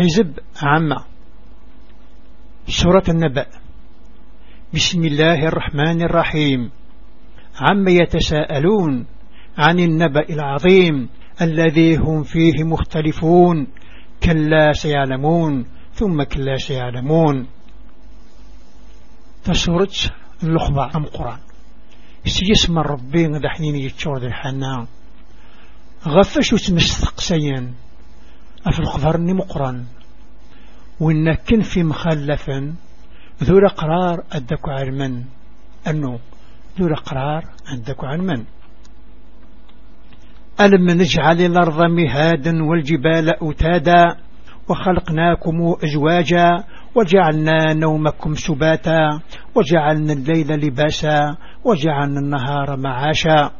حزب عامة. سورة النبأ. بسم الله الرحمن الرحيم. عم يتساءلون عن النبأ العظيم الذي هم فيه مختلفون. كلا سيعلمون ثم كلا سيعلمون. تسورة اللخبة أم قرآن سيسم ربي دحين يتشور ذي الحنان غفش وتمستقسيا أفي القبر مقران وإن في مخلفا ذو الأقرار أدك علما أنه ذو الأقرار أدك علما ألم نجعل الأرض مهادا والجبال أتادا وخلقناكم أزواجا وجعلنا نومكم سباتا وجعلنا الليل لباسا وجعلنا النهار معاشا.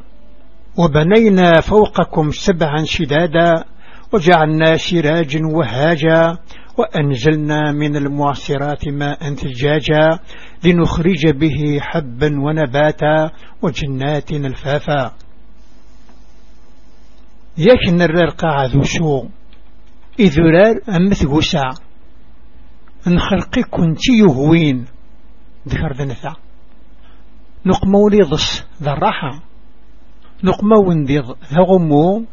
وبنينا فوقكم سبعا شدادا وجعلنا سراجا وهاجا وأنزلنا من المعصرات ماء ثجاجا لنخرج به حبا ونباتا وجنات ألفافا. يكن الرقاع ذو سوء. إذ رار أمث وسع. نخرقي كنت يهوين. ذكر ذنثا نقمو لضص ذا الراحة نقمو ذا غمو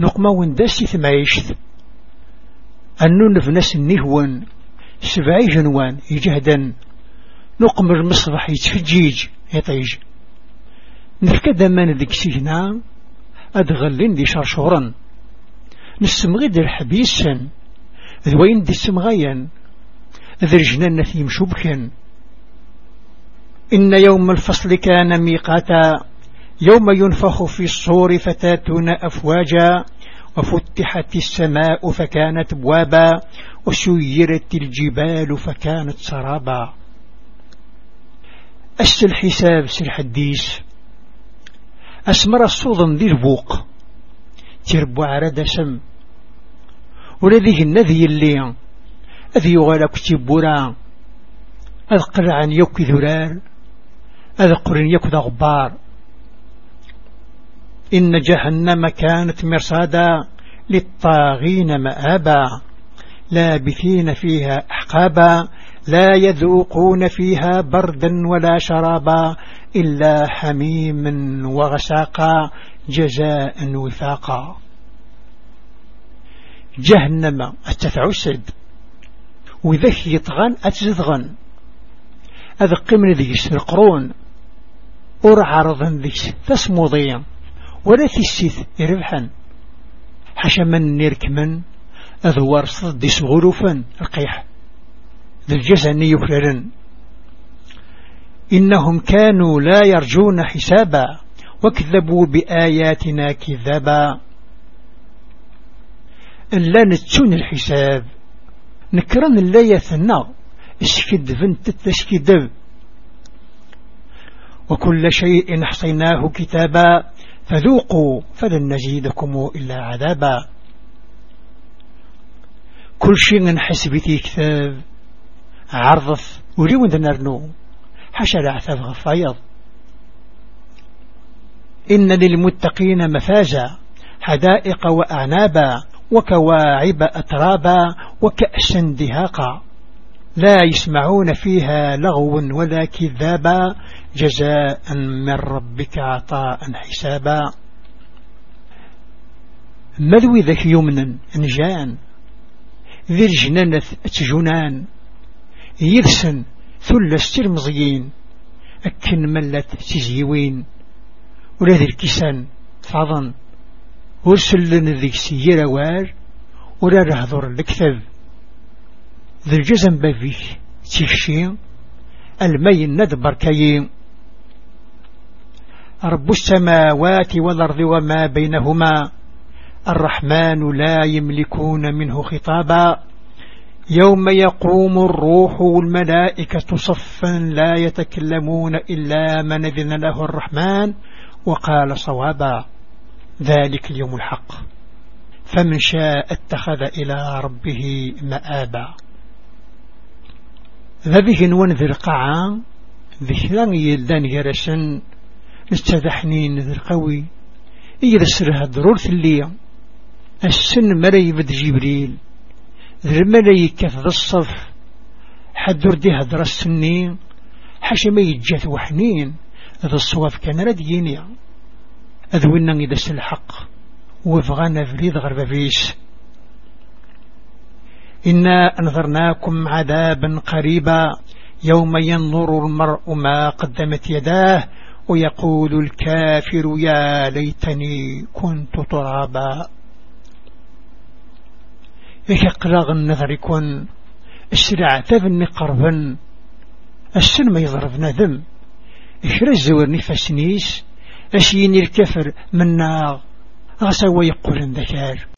نقمو داسي ثمايشت أنو نفنس النهوان سبعي جنوان يجهدا نقم المصبح يتفجيج يطيج. نفكد من ذيك سيهنا أدغلين دي شرشورا نسمغيد الحبيسا ذوين دي السمغيا ذرجنا نثيم شبكا إن يوم الفصل كان ميقاتا. يوم ينفخ في الصور فتاتون أفواجا وفتحت السماء فكانت بوابا وسيرت الجبال فكانت سرابا. أس الحساب سي أسمر الصوضن ذي البوق. تربو عرد سم. ولذيه النذي اللي أذي يغالى كتبورا أذقر عن يوك ذرار. أذقر يوك غبار إن جهنم كانت مرصادا للطاغين مآبا لابثين فيها أحقابا لا يذوقون فيها بردا ولا شرابا إلا حميما وغساقا جزاء وفاقا جهنم التفعسد وذك يطغن أتزدغن أذق من ذيس القرون أرعرضا ذيس فاسمضيا ولا تسيث ربحا حشا من نركمن أذوار صد سغروفا القيح ذي الجزن يكررن إنهم كانوا لا يرجون حسابا وكذبوا بآياتنا كذابا. لا نتسون الحساب نكرن لا يثنى. اسكد فنت تسكدب وكل شيء حصيناه كتابا فذوقوا فلن نزيدكم إلا عذابا. كل شيء نحسبتي كتاب عرضف وليو نرنو حشا العثاب غفايض. إن للمتقين مفازا حدائق وأعنابا وكواعب أترابا وكأسا دهاقا. لا يسمعون فيها لغو ولا كذابا. جزاء من ربك عطاء حسابا. مذوي ذاك يمنا نجان ذي الجنانة تجنان. يرسن ثل استرمزيين أكن ملت تزيوين. ولا ذي الكسان فضن. ورسلن ذيك سيير وار. ولا رهضر الكثب ذي الجزم بفيك تشي المي ندبر كي رب السماوات والأرض وما بينهما الرحمن لا يملكون منه خطابا. يوم يقوم الروح والملائكة صفا لا يتكلمون إلا من أذن له الرحمن وقال صوابا. ذلك اليوم الحق. فمن شاء اتخذ إلى ربه مآبا. ذبه نونذر قاعا ذكران يلدان يرسن استذحنين ذر قوي يرسرها ضرورة اللي السن مريبة جبريل. الملايكة ذا الصف. حد ردي هدر السنين حاشا ما يتجاث وحنين. ذا الصواف كان رديني أذونا إذا سلحق وفغانا فريد غرب فيس إنا أنذرناكم عذابا قريبا يوم ينظر المرء ما قدمت يداه ويقول الكافر يا ليتني كنت ترابا. يقلغ النظر يكون السرع تبني قربا السن ما يضرب ندم إشرا الزور نفسنيس أشيني الكفر منا غسا ويقول ذكار.